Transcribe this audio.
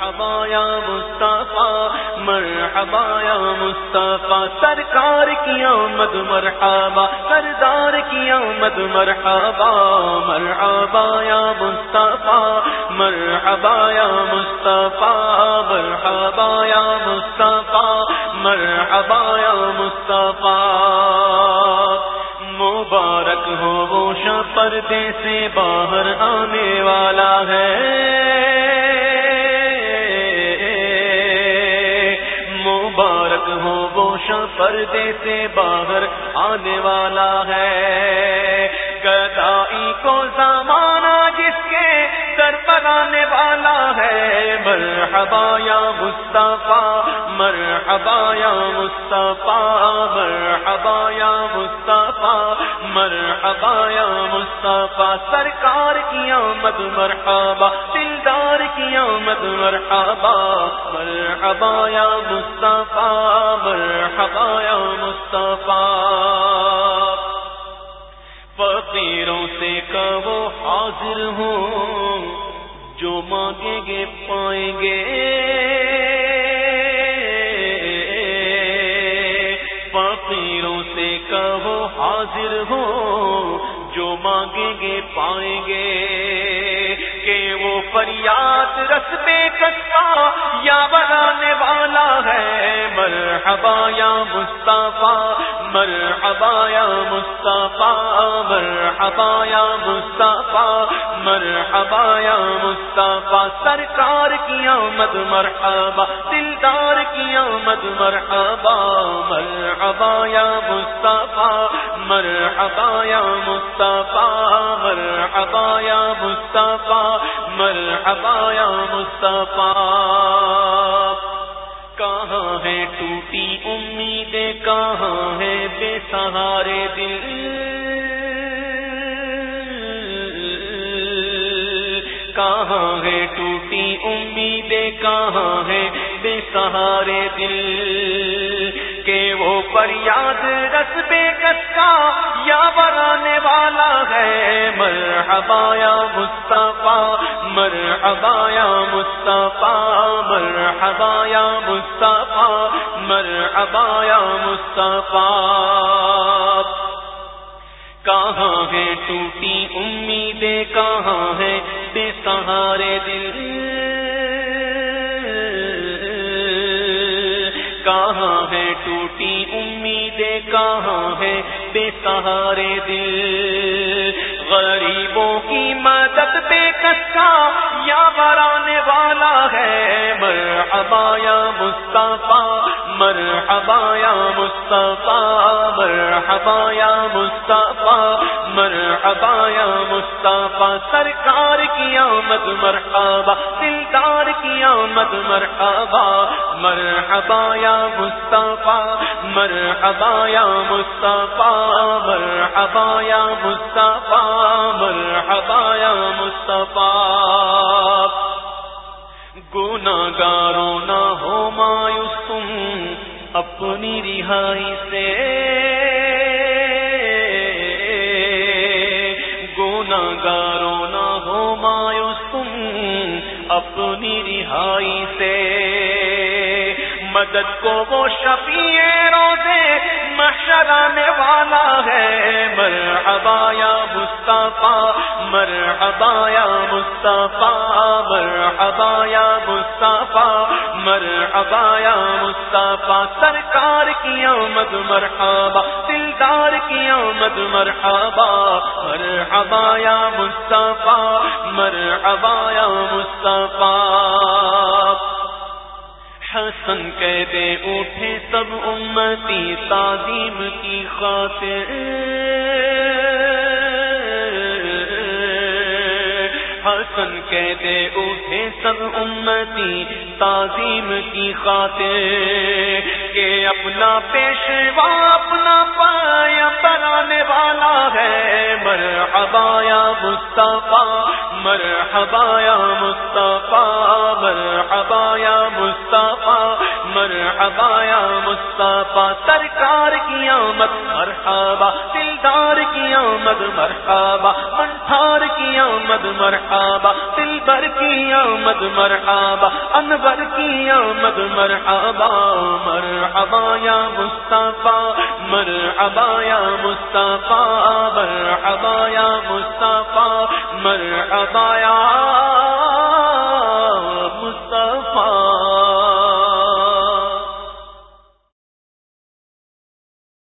مرحبا مصطفیٰ مرحبا مصطفیٰ، سرکار کی آمد مرحبا، سردار کی آمد مرحبا مرحبا مصطفیٰ مرحبا مصطفیٰ مرحبا مصطفیٰ مرحبا مصطفیٰ۔ مبارک ہو وہ پردے سے باہر آنے والا ہے۔ پردے سے باہر آنے والا ہے۔ گدائی کو زمانہ جس کے سر پر آنے والا ہے۔ مرحبا یا مصطفیٰ، مرحبا یا مصطفیٰ، مرحبا یا مصطفیٰ، مرحبا یا مصطفیٰ۔ سرکار کی آمد مرحبا دلدار کی آمد مرحبا مرحبا یا مصطفیٰ، مرحبا یا مصطفیٰ. فقیروں سے کہو، حاضر ہوں، جو مانگیں گے، پائیں گے. فقیروں سے کہو، حاضر ہوں، جو مانگیں گے، پائیں گے. وہ فریاد رس میں یا مصطفیٰ، مرحبا یا مصطفیٰ، مرحبا یا مصطفیٰ، مرحبا یا مصطفیٰ، سرکار کی آمد مرحبا، دلدار کی آمد مرحبا مرحبا یا مصطفیٰ، مرحبا یا مصطفیٰ، مرحبا یا مصطفیٰ، مرحبا یا مصطفیٰ۔ کہاں ہے ٹوٹی امیدیں کہاں ہے بے سہارے دل کہ وہ فریاد رس بے کا یا بنانے والا ہے مرحبا یا مصطفیٰ، مرحبا یا مصطفیٰ، مرحبا یا مصطفیٰ، مرحبا یا مصطفیٰ۔ کہاں ہے ٹوٹی امیدیں کہاں بے سہارے دل کہاں ہے ٹوٹی امیدیں؟ کہاں ہے بے سہارے دل؟ غریبوں کی مدد بے کسا یا برانے والا ہے؟ مرحبا یا مصطفیٰ، مرحبا یا مصطفیٰ، مرحبا یا مصطفیٰ، مرحبا یا مصطفیٰ سرکار کی آمد مرحبا، دلدار کی آمد مرحبا مرحبا یا مصطفیٰ، مرحبا یا مصطفیٰ، مرحبا یا مصطفیٰ، مرحبا یا مصطفیٰ۔ گناگاروں نہ ہو مایوس تم، اپنی رہائی سے گارو نہ ہو مایوس تم اپنی رہائی سے۔ مدد کو وہ شفیع روزے مرحبا یا مصطفیٰ مرحبا یا مصطفیٰ مرحبا یا مصطفیٰ مرحبا یا مصطفیٰ سرکار کی آمد مرحبا، دلدار کی آمد مرحبا. مرحبا یا مصطفیٰ مرحبا یا مصطفیٰ حسن کہتے اٹھے سب امتی، تعظیم کی خاطر. حسن کہتے اٹھے سب امتی تعظیم کی خاطر۔ کہ اپنا پیشوا اپنا پایا بنانے والا ہے۔ مرحبا یا مصطفیٰ، مرحبا یا مصطفیٰ، مرحبا یا مصطفیٰ، مرحبا یا مصطفیٰ۔ سرکار کی آمد، مرحبا۔ دلدار کی آمد، مرحبا۔ منٹھار کی آمد، مرحبا۔ دل بر کی آمد، مرحبا۔ انور کی آمد، مرحبا۔ مرحبا یا مصطفیٰ مرحبا یا مصطفیٰ مرحبا یا مصطفیٰ مرحبا یا